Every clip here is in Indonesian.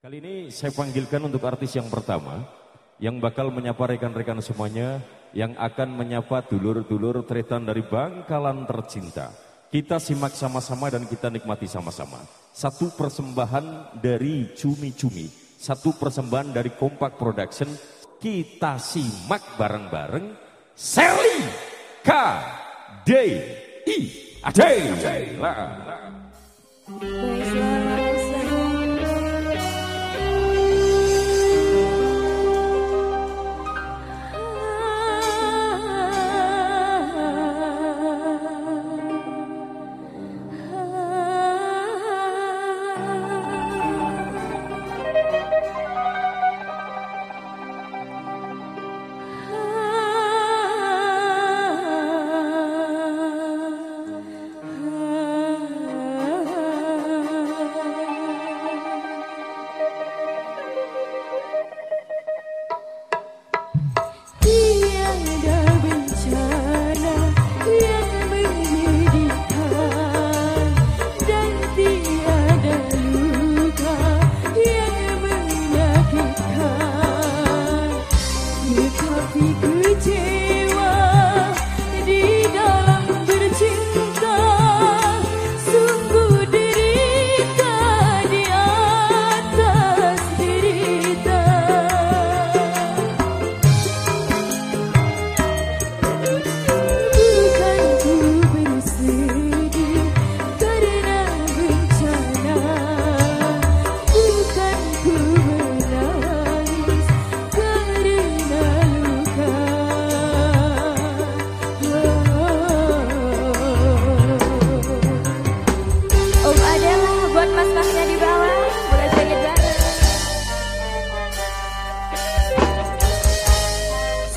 Kali ini saya panggilkan untuk artis yang pertama yang bakal menyapa rekan-rekan semuanya yang akan menyapa dulur-dulur tretan dari Bangkalan tercinta. Kita simak sama-sama dan kita nikmati sama-sama. Satu persembahan dari Cumi-Cumi, satu persembahan dari Kompak Production. Kita simak bareng-bareng Sally K D I Adela. Baik,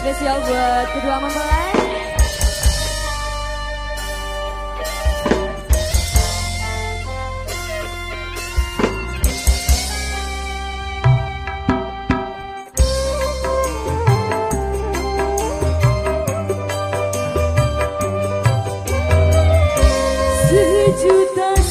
Spesial buat kedua mempelai Sejuta